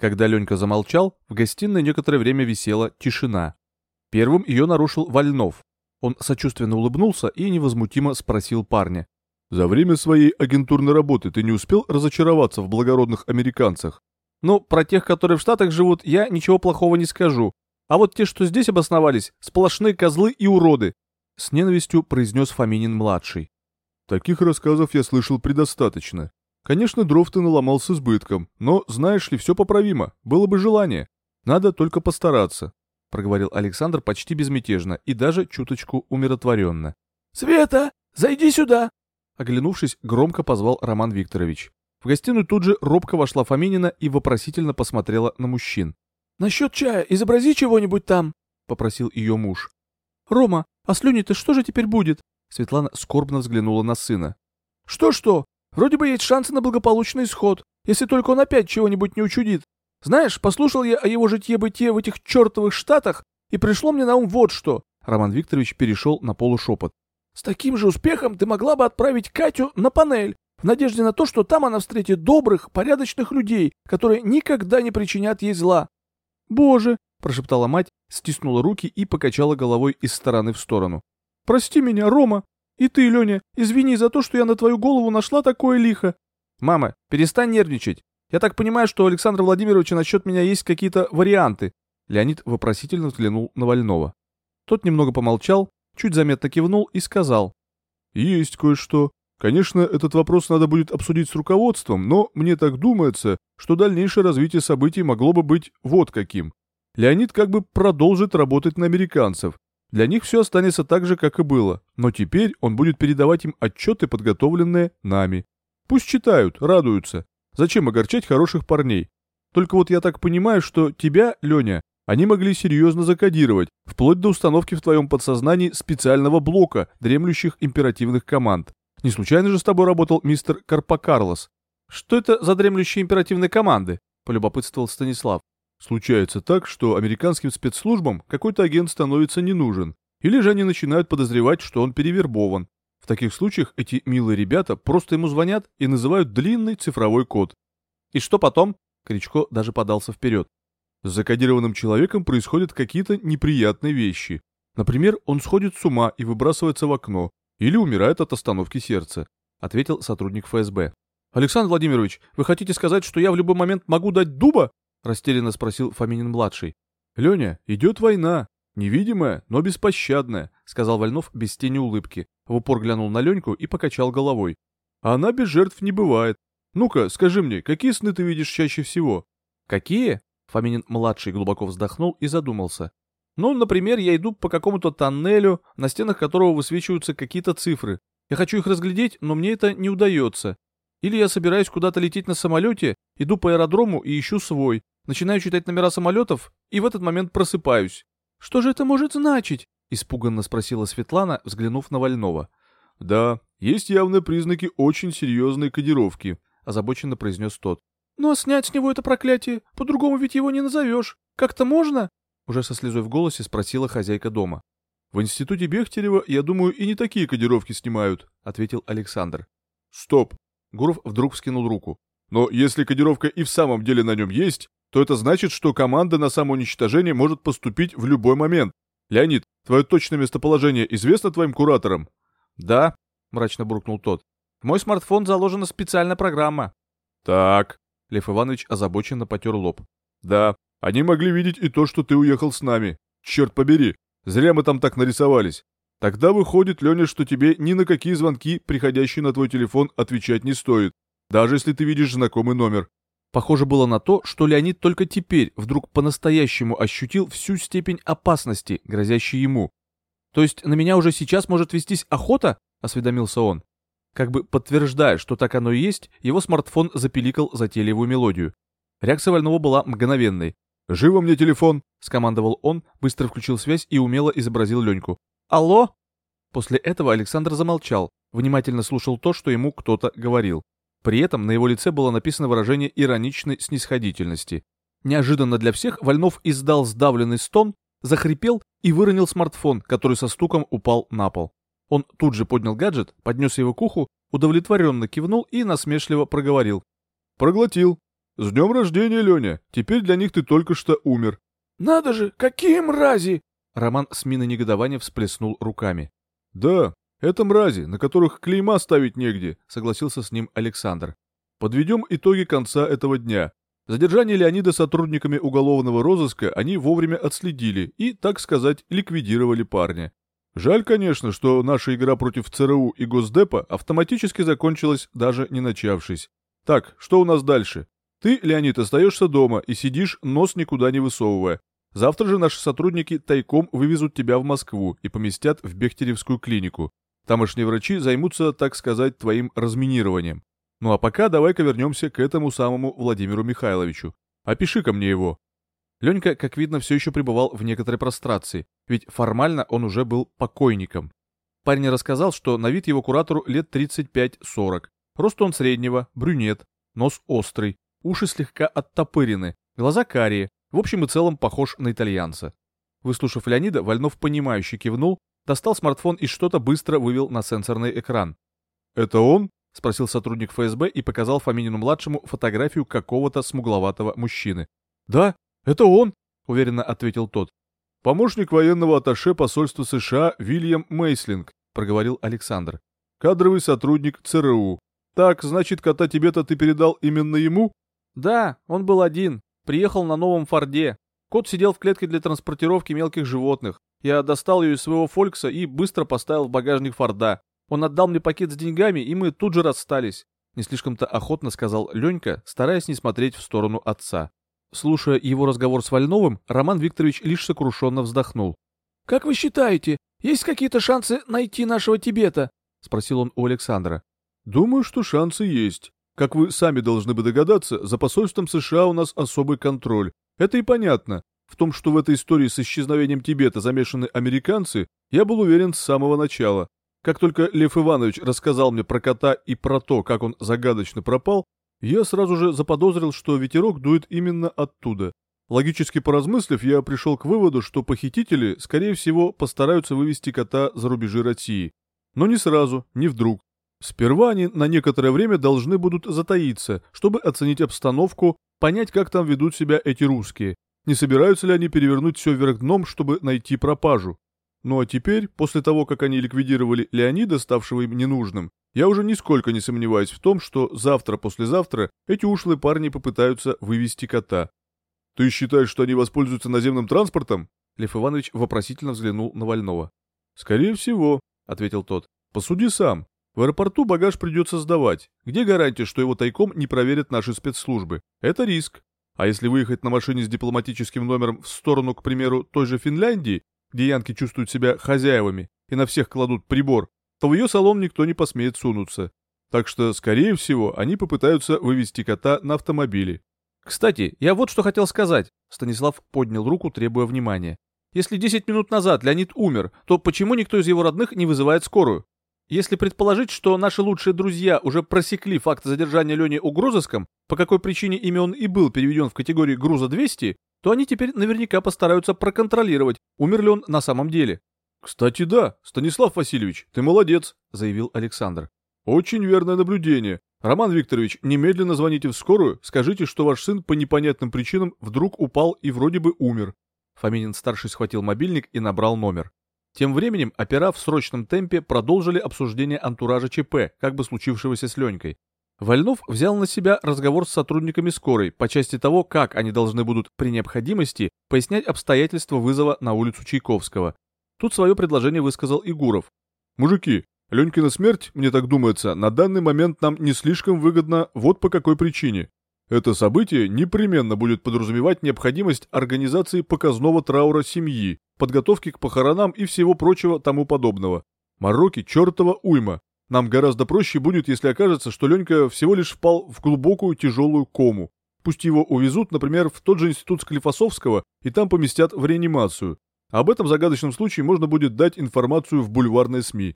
Когда Ленька замолчал, в гостиной некоторое время висела тишина. Первым ее нарушил Вольнов. Он сочувственно улыбнулся и невозмутимо спросил парня. «За время своей агентурной работы ты не успел разочароваться в благородных американцах?» «Ну, про тех, которые в Штатах живут, я ничего плохого не скажу. А вот те, что здесь обосновались, сплошные козлы и уроды», — с ненавистью произнес Фоминин-младший. «Таких рассказов я слышал предостаточно. Конечно, дров ты наломал с избытком, но, знаешь ли, все поправимо, было бы желание. Надо только постараться», — проговорил Александр почти безмятежно и даже чуточку умиротворенно. «Света, зайди сюда!» Оглянувшись, громко позвал Роман Викторович. В гостиную тут же робко вошла Фоминина и вопросительно посмотрела на мужчин. «Насчет чая изобрази чего-нибудь там», — попросил ее муж. «Рома, а с Леней-то что же теперь будет?» Светлана скорбно взглянула на сына. «Что-что? Вроде бы есть шансы на благополучный исход, если только он опять чего-нибудь не учудит. Знаешь, послушал я о его житье-бытие в этих чертовых штатах, и пришло мне на ум вот что». Роман Викторович перешел на полушепот. «С таким же успехом ты могла бы отправить Катю на панель, в надежде на то, что там она встретит добрых, порядочных людей, которые никогда не причинят ей зла. «Боже!» — прошептала мать, стиснула руки и покачала головой из стороны в сторону. «Прости меня, Рома! И ты, Леня, извини за то, что я на твою голову нашла такое лихо!» «Мама, перестань нервничать. Я так понимаю, что у Александра Владимировича насчет меня есть какие-то варианты». Леонид вопросительно взглянул на Вольного. Тот немного помолчал, чуть заметно кивнул и сказал. «Есть кое-что. Конечно, этот вопрос надо будет обсудить с руководством, но мне так думается, что дальнейшее развитие событий могло бы быть вот каким. Леонид как бы продолжит работать на американцев. Для них все останется так же, как и было, но теперь он будет передавать им отчеты, подготовленные нами. Пусть читают, радуются. Зачем огорчать хороших парней? Только вот я так понимаю, что тебя, Леня, они могли серьезно закодировать, вплоть до установки в твоем подсознании специального блока дремлющих императивных команд. Не случайно же с тобой работал мистер Карпокарлос. Что это за дремлющие императивные команды? Полюбопытствовал Станислав. Случается так, что американским спецслужбам какой-то агент становится не нужен, или же они начинают подозревать, что он перевербован. В таких случаях эти милые ребята просто ему звонят и называют длинный цифровой код. И что потом? Кричко даже подался вперед. С закодированным человеком происходят какие-то неприятные вещи. Например, он сходит с ума и выбрасывается в окно, или умирает от остановки сердца, ответил сотрудник ФСБ. Александр Владимирович, вы хотите сказать, что я в любой момент могу дать дуба? Растерянно спросил Фоминин-младший. Леня, идет война. Невидимая, но беспощадная, сказал Вольнов без тени улыбки. В упор глянул на Леньку и покачал головой. Она без жертв не бывает. Ну-ка, скажи мне, какие сны ты видишь чаще всего? Какие? Фоминин-младший глубоко вздохнул и задумался. Ну, например, я иду по какому-то тоннелю, на стенах которого высвечиваются какие-то цифры. Я хочу их разглядеть, но мне это не удается. Или я собираюсь куда-то лететь на самолете, иду по аэродрому и ищу свой, начинаю читать номера самолетов и в этот момент просыпаюсь. «Что же это может значить?» — испуганно спросила Светлана, взглянув на Вольнова. «Да, есть явные признаки очень серьезной кодировки», — озабоченно произнес тот. «Ну а снять с него это проклятие? По-другому ведь его не назовешь. Как-то можно?» Уже со слезой в голосе спросила хозяйка дома. «В институте Бехтерева, я думаю, и не такие кодировки снимают», — ответил Александр. «Стоп!» — Гуров вдруг вскинул руку. «Но если кодировка и в самом деле на нем есть, то это значит, что команда на самоуничтожение может поступить в любой момент. Леонид, твое точное местоположение известно твоим кураторам?» «Да», — мрачно буркнул тот. «В мой смартфон заложена специальная программа». «Так», — Лев Иванович озабоченно потер лоб. «Да, они могли видеть и то, что ты уехал с нами. Черт побери, зря мы там так нарисовались. Тогда выходит, Леня, что тебе ни на какие звонки, приходящие на твой телефон, отвечать не стоит, даже если ты видишь знакомый номер. Похоже было на то, что Леонид только теперь вдруг по-настоящему ощутил всю степень опасности, грозящей ему. «То есть на меня уже сейчас может вестись охота?» — осведомился он. Как бы подтверждая, что так оно и есть, его смартфон запиликал затейливую мелодию. Реакция Вольного была мгновенной. «Живо мне телефон!» — скомандовал он, быстро включил связь и умело изобразил Леньку. «Алло?» После этого Александр замолчал, внимательно слушал то, что ему кто-то говорил. При этом на его лице было написано выражение ироничной снисходительности. Неожиданно для всех Вольнов издал сдавленный стон, захрипел и выронил смартфон, который со стуком упал на пол. Он тут же поднял гаджет, поднес его к уху, удовлетворенно кивнул и насмешливо проговорил. «Проглотил. С днем рождения, Леня! Теперь для них ты только что умер. Надо же, какие мрази! Роман с миной негодования всплеснул руками. Да, это мрази, на которых клейма ставить негде, согласился с ним Александр. Подведем итоги конца этого дня. Задержание Леонида сотрудниками уголовного розыска они вовремя отследили и, так сказать, ликвидировали парня. Жаль, конечно, что наша игра против ЦРУ и Госдепа автоматически закончилась, даже не начавшись. Так, что у нас дальше? Ты, Леонид, остаешься дома и сидишь, нос никуда не высовывая. Завтра же наши сотрудники тайком вывезут тебя в Москву и поместят в Бехтеревскую клинику. Тамошние врачи займутся, так сказать, твоим разминированием. Ну а пока давай-ка вернемся к этому самому Владимиру Михайловичу. Опиши-ка мне его. Ленька, как видно, все еще пребывал в некоторой прострации, ведь формально он уже был покойником. Парень рассказал, что на вид его куратору лет 35-40. Рост он среднего, брюнет, нос острый, уши слегка оттопырены, глаза карие, в общем и целом похож на итальянца. Выслушав Леонида, Вольнов понимающе кивнул, достал смартфон и что-то быстро вывел на сенсорный экран. «Это он?» — спросил сотрудник ФСБ и показал Фоминину-младшему фотографию какого-то смугловатого мужчины. «Да, это он», — уверенно ответил тот. «Помощник военного атташе посольства США Вильям Мейслинг», — проговорил Александр. «Кадровый сотрудник ЦРУ. Так, значит, кота тебе-то ты передал именно ему?» «Да, он был один. Приехал на новом Форде. Кот сидел в клетке для транспортировки мелких животных. Я достал ее из своего Фолькса и быстро поставил в багажник Форда. Он отдал мне пакет с деньгами, и мы тут же расстались. Не слишком-то охотно сказал Ленька, стараясь не смотреть в сторону отца. Слушая его разговор с Вольновым, Роман Викторович лишь сокрушенно вздохнул. «Как вы считаете, есть какие-то шансы найти нашего Тибета?» — спросил он у Александра. «Думаю, что шансы есть. Как вы сами должны бы догадаться, за посольством США у нас особый контроль. Это и понятно. В том, что в этой истории с исчезновением Тибета замешаны американцы, я был уверен с самого начала. Как только Лев Иванович рассказал мне про кота и про то, как он загадочно пропал, я сразу же заподозрил, что ветерок дует именно оттуда. Логически поразмыслив, я пришел к выводу, что похитители, скорее всего, постараются вывести кота за рубежи России. Но не сразу, не вдруг. Сперва они на некоторое время должны будут затаиться, чтобы оценить обстановку, понять, как там ведут себя эти русские. Не собираются ли они перевернуть все вверх дном, чтобы найти пропажу? Ну а теперь, после того, как они ликвидировали Леонида, ставшего им ненужным, я уже нисколько не сомневаюсь в том, что завтра-послезавтра эти ушлые парни попытаются вывести кота. Ты считаешь, что они воспользуются наземным транспортом? Лев Иванович вопросительно взглянул на Вольнова. Скорее всего, ответил тот. Посуди сам. В аэропорту багаж придется сдавать. Где гарантия, что его тайком не проверят наши спецслужбы? Это риск. А если выехать на машине с дипломатическим номером в сторону, к примеру, той же Финляндии, где янки чувствуют себя хозяевами и на всех кладут прибор, то в ее салон никто не посмеет сунуться. Так что, скорее всего, они попытаются вывести кота на автомобиле. «Кстати, я вот что хотел сказать», — Станислав поднял руку, требуя внимания. «Если 10 минут назад Леонид умер, то почему никто из его родных не вызывает скорую? Если предположить, что наши лучшие друзья уже просекли факт задержания Лени угрозыском, по какой причине ими он и был переведен в категорию груза 200, то они теперь наверняка постараются проконтролировать, умер ли он на самом деле. «Кстати, да, Станислав Васильевич, ты молодец», — заявил Александр. «Очень верное наблюдение. Роман Викторович, немедленно звоните в скорую, скажите, что ваш сын по непонятным причинам вдруг упал и вроде бы умер». Фоминин-старший схватил мобильник и набрал номер. Тем временем опера в срочном темпе продолжили обсуждение антуража ЧП, как бы случившегося с Ленькой. Вольнов взял на себя разговор с сотрудниками скорой по части того, как они должны будут при необходимости пояснять обстоятельства вызова на улицу Чайковского. Тут свое предложение высказал Игуров. «Мужики, Ленькина смерть, мне так думается, на данный момент нам не слишком выгодна вот по какой причине. Это событие непременно будет подразумевать необходимость организации показного траура семьи, подготовки к похоронам и всего прочего тому подобного. Марокки чертова уйма. Нам гораздо проще будет, если окажется, что Ленька всего лишь впал в глубокую тяжелую кому. Пусть его увезут, например, в тот же институт Склифосовского и там поместят в реанимацию. Об этом загадочном случае можно будет дать информацию в бульварной СМИ.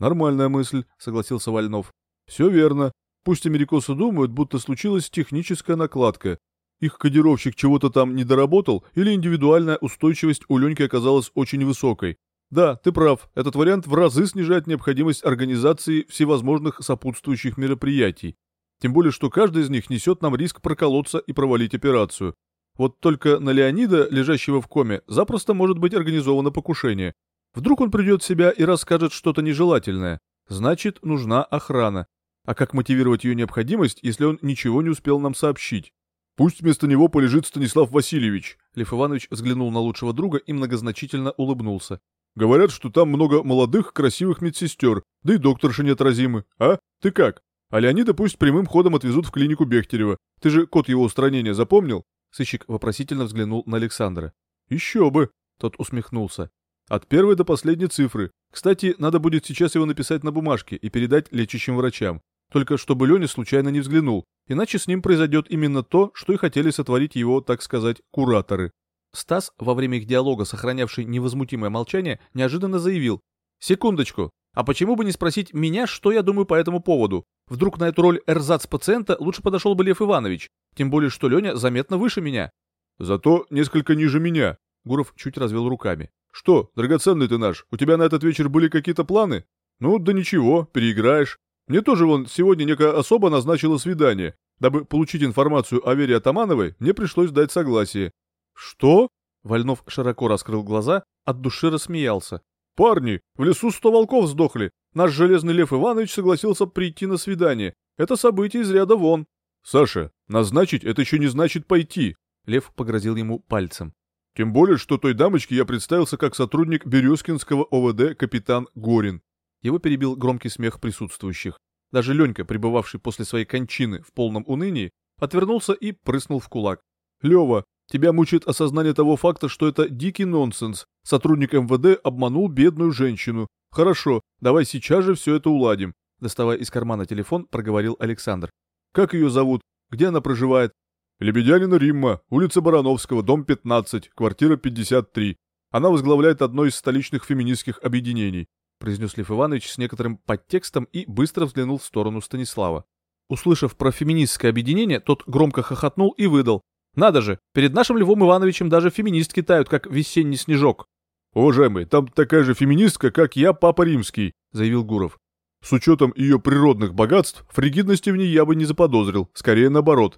Нормальная мысль, согласился Вольнов. Все верно. Пусть америкосы думают, будто случилась техническая накладка, их кодировщик чего-то там не доработал или индивидуальная устойчивость у Леньки оказалась очень высокой. Да, ты прав, этот вариант в разы снижает необходимость организации всевозможных сопутствующих мероприятий. Тем более, что каждый из них несет нам риск проколоться и провалить операцию. Вот только на Леонида, лежащего в коме, запросто может быть организовано покушение. Вдруг он придет в себя и расскажет что-то нежелательное. Значит, нужна охрана. А как мотивировать ее необходимость, если он ничего не успел нам сообщить? Пусть вместо него полежит Станислав Васильевич. Лев Иванович взглянул на лучшего друга и многозначительно улыбнулся. Говорят, что там много молодых, красивых медсестер, да и докторши неотразимы. А? Ты как? А Леонида пусть прямым ходом отвезут в клинику Бехтерева. Ты же код его устранения запомнил? Сыщик вопросительно взглянул на Александра. «Еще бы!» — тот усмехнулся. «От первой до последней цифры. Кстати, надо будет сейчас его написать на бумажке и передать лечащим врачам. Только чтобы Леня случайно не взглянул, иначе с ним произойдет именно то, что и хотели сотворить его, так сказать, кураторы». Стас, во время их диалога, сохранявший невозмутимое молчание, неожиданно заявил. «Секундочку, а почему бы не спросить меня, что я думаю по этому поводу? Вдруг на эту роль эрзац-пациента лучше подошел бы Лев Иванович, тем более что Леня заметно выше меня». «Зато несколько ниже меня», — Гуров чуть развел руками. «Что, драгоценный ты наш, у тебя на этот вечер были какие-то планы? Ну, да ничего, переиграешь. Мне тоже вон сегодня некая особа назначила свидание. Дабы получить информацию о Вере Атамановой, мне пришлось дать согласие. «Что?» Вольнов широко раскрыл глаза, от души рассмеялся. «Парни, в лесу сто волков сдохли. Наш железный Лев Иванович согласился прийти на свидание. Это событие из ряда вон». «Саша, назначить это еще не значит пойти», — Лев погрозил ему пальцем. «Тем более, что той дамочке я представился как сотрудник Березкинского ОВД капитан Горин». Его перебил громкий смех присутствующих. Даже Ленька, пребывавший после своей кончины в полном унынии, отвернулся и прыснул в кулак. «Лева, Тебя мучает осознание того факта, что это дикий нонсенс. Сотрудник МВД обманул бедную женщину. Хорошо, давай сейчас же все это уладим. Доставая из кармана телефон, проговорил Александр. Как ее зовут? Где она проживает? Лебедянина Римма, улица Барановского, дом 15, квартира 53. Она возглавляет одно из столичных феминистских объединений, произнес Лев Иванович с некоторым подтекстом и быстро взглянул в сторону Станислава. Услышав про феминистское объединение, тот громко хохотнул и выдал. Надо же, перед нашим Львом Ивановичем даже феминистки тают, как весенний снежок. «Уважаемый, там такая же феминистка, как я, Папа Римский», — заявил Гуров. «С учетом ее природных богатств, фригидности в ней я бы не заподозрил, скорее наоборот».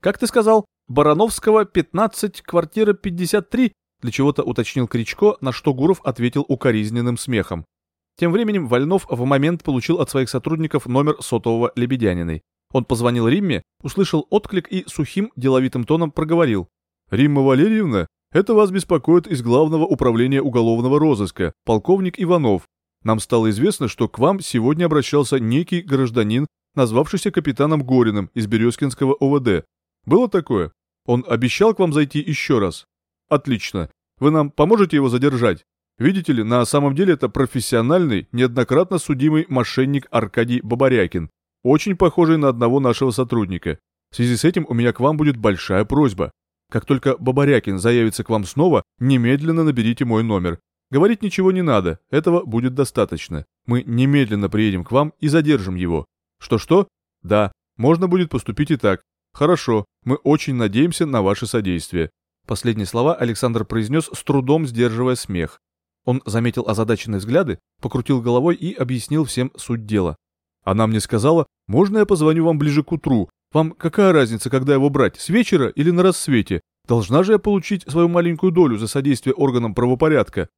«Как ты сказал? Барановского, 15, квартира 53?» Для чего-то уточнил Кричко, на что Гуров ответил укоризненным смехом. Тем временем Вольнов в момент получил от своих сотрудников номер сотового Лебедяниной. Он позвонил Римме, услышал отклик и сухим, деловитым тоном проговорил. «Римма Валерьевна, это вас беспокоит из Главного управления уголовного розыска, полковник Иванов. Нам стало известно, что к вам сегодня обращался некий гражданин, назвавшийся капитаном Гориным из Березкинского ОВД. Было такое? Он обещал к вам зайти еще раз? Отлично. Вы нам поможете его задержать? Видите ли, на самом деле это профессиональный, неоднократно судимый мошенник Аркадий Бабарякин, очень похожий на одного нашего сотрудника. В связи с этим у меня к вам будет большая просьба. Как только Бабарякин заявится к вам снова, немедленно наберите мой номер. Говорить ничего не надо, этого будет достаточно. Мы немедленно приедем к вам и задержим его. Что-что? Да, можно будет поступить и так. Хорошо, мы очень надеемся на ваше содействие. Последние слова Александр произнес с трудом сдерживая смех. Он заметил озадаченные взгляды, покрутил головой и объяснил всем суть дела. Она мне сказала, можно я позвоню вам ближе к утру? Вам какая разница, когда его брать, с вечера или на рассвете? Должна же я получить свою маленькую долю за содействие органам правопорядка.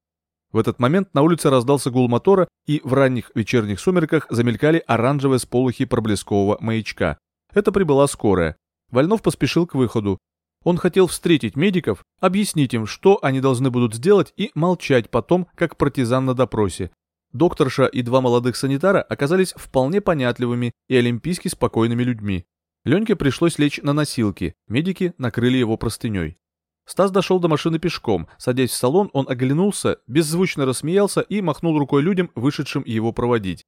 В этот момент на улице раздался гул мотора, и в ранних вечерних сумерках замелькали оранжевые сполохи проблескового маячка. Это прибыла скорая. Вольнов поспешил к выходу. Он хотел встретить медиков, объяснить им, что они должны будут сделать, и молчать потом, как партизан на допросе. Докторша и два молодых санитара оказались вполне понятливыми и олимпийски спокойными людьми. Леньке пришлось лечь на носилки, медики накрыли его простыней. Стас дошел до машины пешком. Садясь в салон, он оглянулся, беззвучно рассмеялся и махнул рукой людям, вышедшим его проводить.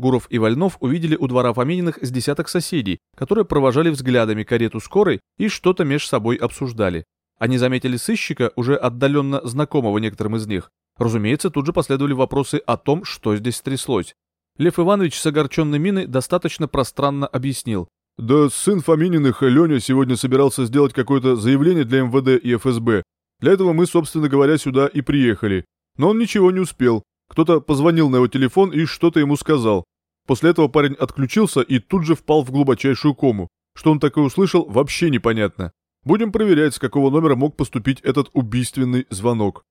Гуров и Вольнов увидели у двора Фомининых с десяток соседей, которые провожали взглядами карету скорой и что-то меж собой обсуждали. Они заметили сыщика, уже отдаленно знакомого некоторым из них, Разумеется, тут же последовали вопросы о том, что здесь стряслось. Лев Иванович с огорченной миной достаточно пространно объяснил. «Да сын Фомининых, Леня, сегодня собирался сделать какое-то заявление для МВД и ФСБ. Для этого мы, собственно говоря, сюда и приехали. Но он ничего не успел. Кто-то позвонил на его телефон и что-то ему сказал. После этого парень отключился и тут же впал в глубочайшую кому. Что он такое услышал, вообще непонятно. Будем проверять, с какого номера мог поступить этот убийственный звонок.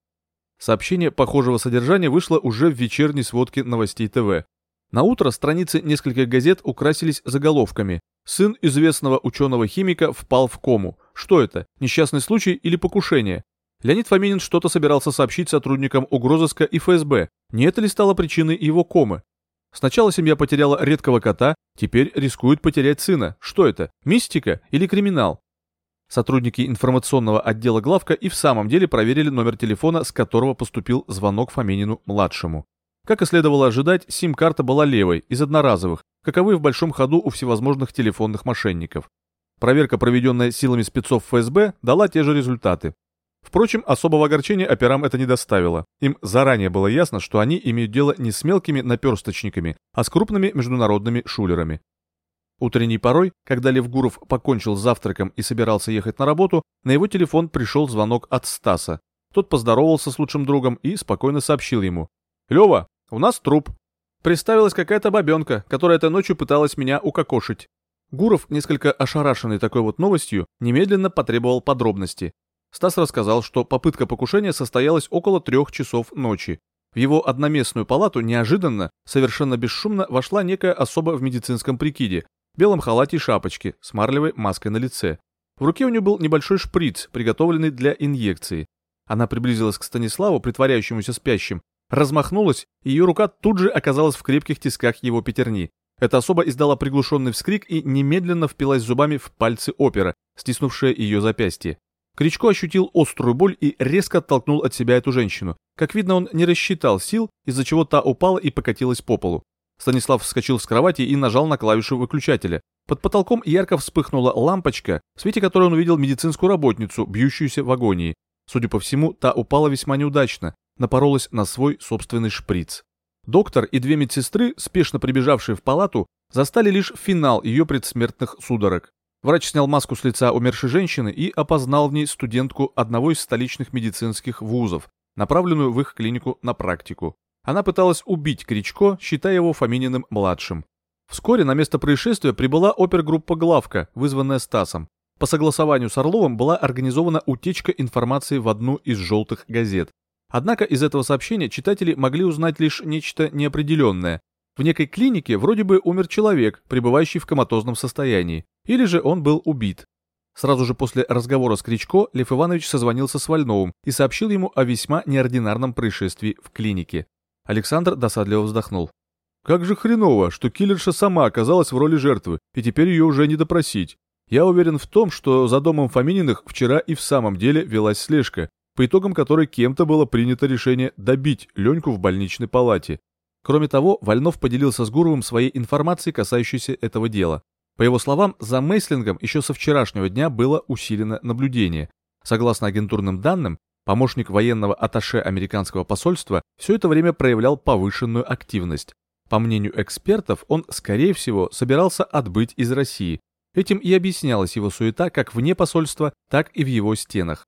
Сообщение похожего содержания вышло уже в вечерней сводке новостей ТВ. На утро страницы нескольких газет украсились заголовками. Сын известного ученого-химика впал в кому. Что это? Несчастный случай или покушение? Леонид Фоминин что-то собирался сообщить сотрудникам угрозыска и ФСБ. Не это ли стало причиной его комы? Сначала семья потеряла редкого кота, теперь рискует потерять сына. Что это? Мистика или криминал? Сотрудники информационного отдела главка и в самом деле проверили номер телефона, с которого поступил звонок Фоминину-младшему. Как и следовало ожидать, сим-карта была левой, из одноразовых, каковы в большом ходу у всевозможных телефонных мошенников. Проверка, проведенная силами спецов ФСБ, дала те же результаты. Впрочем, особого огорчения операм это не доставило. Им заранее было ясно, что они имеют дело не с мелкими наперсточниками, а с крупными международными шулерами. Утренней порой, когда Лев Гуров покончил с завтраком и собирался ехать на работу, на его телефон пришел звонок от Стаса. Тот поздоровался с лучшим другом и спокойно сообщил ему. «Лева, у нас труп. Представилась какая-то бабенка, которая этой ночью пыталась меня укокошить». Гуров, несколько ошарашенный такой вот новостью, немедленно потребовал подробности. Стас рассказал, что попытка покушения состоялась около трех часов ночи. В его одноместную палату неожиданно, совершенно бесшумно вошла некая особа в медицинском прикиде, белом халате и шапочке, с марлевой маской на лице. В руке у нее был небольшой шприц, приготовленный для инъекции. Она приблизилась к Станиславу, притворяющемуся спящим, размахнулась, и ее рука тут же оказалась в крепких тисках его пятерни. Эта особа издала приглушенный вскрик и немедленно впилась зубами в пальцы опера, стиснувшие ее запястье. Кричко ощутил острую боль и резко оттолкнул от себя эту женщину. Как видно, он не рассчитал сил, из-за чего та упала и покатилась по полу. Станислав вскочил с кровати и нажал на клавишу выключателя. Под потолком ярко вспыхнула лампочка, в свете которой он увидел медицинскую работницу, бьющуюся в агонии. Судя по всему, та упала весьма неудачно, напоролась на свой собственный шприц. Доктор и две медсестры, спешно прибежавшие в палату, застали лишь финал ее предсмертных судорог. Врач снял маску с лица умершей женщины и опознал в ней студентку одного из столичных медицинских вузов, направленную в их клинику на практику. Она пыталась убить Кричко, считая его Фомининым младшим. Вскоре на место происшествия прибыла опергруппа «Главка», вызванная Стасом. По согласованию с Орловым была организована утечка информации в одну из желтых газет. Однако из этого сообщения читатели могли узнать лишь нечто неопределенное. В некой клинике вроде бы умер человек, пребывающий в коматозном состоянии, или же он был убит. Сразу же после разговора с Кричко Лев Иванович созвонился с Вольновым и сообщил ему о весьма неординарном происшествии в клинике. Александр досадливо вздохнул. Как же хреново, что киллерша сама оказалась в роли жертвы, и теперь ее уже не допросить. Я уверен в том, что за домом Фомининых вчера и в самом деле велась слежка, по итогам которой кем-то было принято решение добить Леньку в больничной палате. Кроме того, Вольнов поделился с Гуровым своей информацией, касающейся этого дела. По его словам, за Мейслингом еще со вчерашнего дня было усилено наблюдение. Согласно агентурным данным, Помощник военного атташе американского посольства все это время проявлял повышенную активность. По мнению экспертов, он, скорее всего, собирался отбыть из России. Этим и объяснялась его суета как вне посольства, так и в его стенах.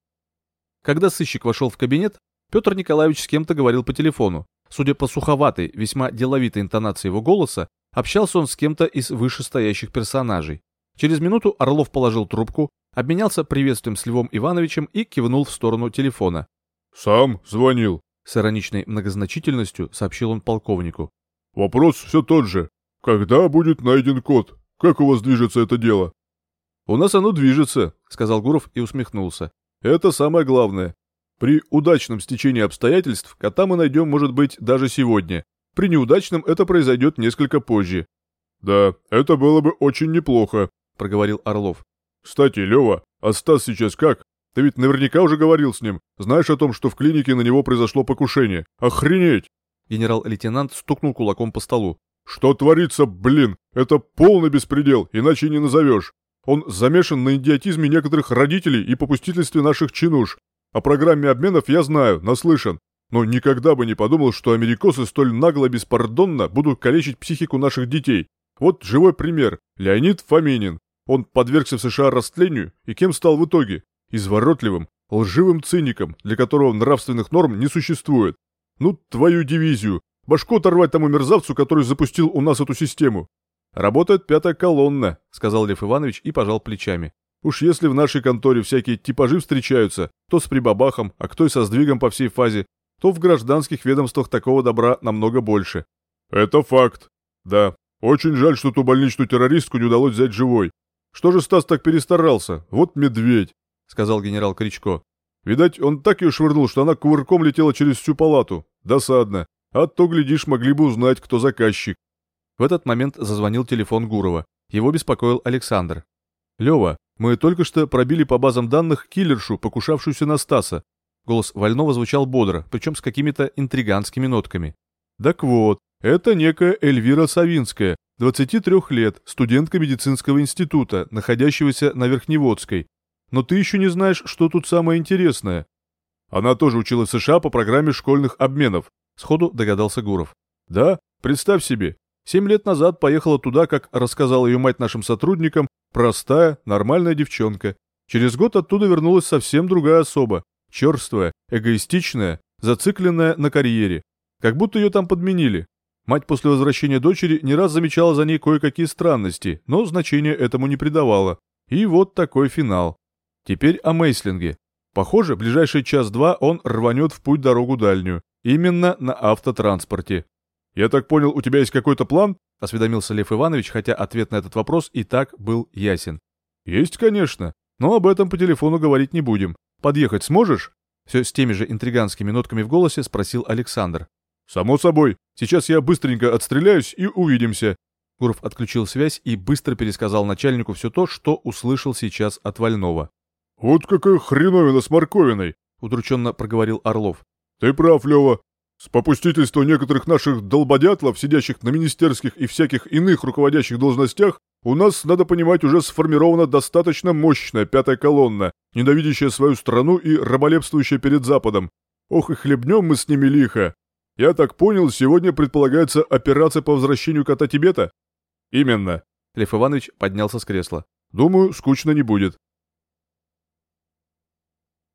Когда сыщик вошел в кабинет, Петр Николаевич с кем-то говорил по телефону. Судя по суховатой, весьма деловитой интонации его голоса, общался он с кем-то из вышестоящих персонажей. Через минуту Орлов положил трубку, обменялся приветствием с Львом Ивановичем и кивнул в сторону телефона. «Сам звонил», — с ироничной многозначительностью сообщил он полковнику. «Вопрос все тот же. Когда будет найден код? Как у вас движется это дело?» «У нас оно движется», — сказал Гуров и усмехнулся. «Это самое главное. При удачном стечении обстоятельств кота мы найдем, может быть, даже сегодня. При неудачном это произойдет несколько позже». «Да, это было бы очень неплохо», — проговорил Орлов. «Кстати, Лева, а Стас сейчас как? Ты ведь наверняка уже говорил с ним. Знаешь о том, что в клинике на него произошло покушение? Охренеть!» Генерал-лейтенант стукнул кулаком по столу. «Что творится, блин? Это полный беспредел, иначе не назовешь. Он замешан на идиотизме некоторых родителей и попустительстве наших чинуш. О программе обменов я знаю, наслышан. Но никогда бы не подумал, что америкосы столь нагло беспардонно будут калечить психику наших детей. Вот живой пример. Леонид Фоминин. Он подвергся в США растлению и кем стал в итоге? Изворотливым, лживым циником, для которого нравственных норм не существует. Ну, твою дивизию. Башку оторвать тому мерзавцу, который запустил у нас эту систему. Работает пятая колонна, сказал Лев Иванович и пожал плечами. Уж если в нашей конторе всякие типажи встречаются, то с прибабахом, а кто и со сдвигом по всей фазе, то в гражданских ведомствах такого добра намного больше. Это факт. Да. Очень жаль, что ту больничную террористку не удалось взять живой. Что же Стас так перестарался? Вот медведь, сказал генерал Кричко. Видать, он так ее швырнул, что она кувырком летела через всю палату. Досадно. А то, глядишь, могли бы узнать, кто заказчик. В этот момент зазвонил телефон Гурова. Его беспокоил Александр. «Лева, мы только что пробили по базам данных киллершу, покушавшуюся на Стаса. Голос Вольного звучал бодро, причем с какими-то интриганскими нотками. Так вот, это некая Эльвира Савинская, 23 лет, студентка медицинского института, находящегося на Верхневодской. Но ты еще не знаешь, что тут самое интересное. Она тоже училась в США по программе школьных обменов, сходу догадался Гуров. Да, представь себе, семь лет назад поехала туда, как рассказала ее мать нашим сотрудникам, простая, нормальная девчонка. Через год оттуда вернулась совсем другая особа, черствая, эгоистичная, зацикленная на карьере. Как будто ее там подменили. Мать после возвращения дочери не раз замечала за ней кое-какие странности, но значения этому не придавала. И вот такой финал. Теперь о Мейслинге. Похоже, в ближайший час-два он рванет в путь дорогу дальнюю. Именно на автотранспорте. «Я так понял, у тебя есть какой-то план?» – осведомился Лев Иванович, хотя ответ на этот вопрос и так был ясен. «Есть, конечно, но об этом по телефону говорить не будем. Подъехать сможешь?» Все с теми же интриганскими нотками в голосе спросил Александр. «Само собой. Сейчас я быстренько отстреляюсь и увидимся». Гуров отключил связь и быстро пересказал начальнику все то, что услышал сейчас от Вольного. «Вот какая хреновина с морковиной!» — удрученно проговорил Орлов. «Ты прав, Лева. С попустительства некоторых наших долбодятлов, сидящих на министерских и всяких иных руководящих должностях, у нас, надо понимать, уже сформирована достаточно мощная пятая колонна, ненавидящая свою страну и раболепствующая перед Западом. Ох и хлебнем мы с ними лихо. Я так понял, сегодня предполагается операция по возвращению кота Тибета? Именно. Лев Иванович поднялся с кресла. Думаю, скучно не будет.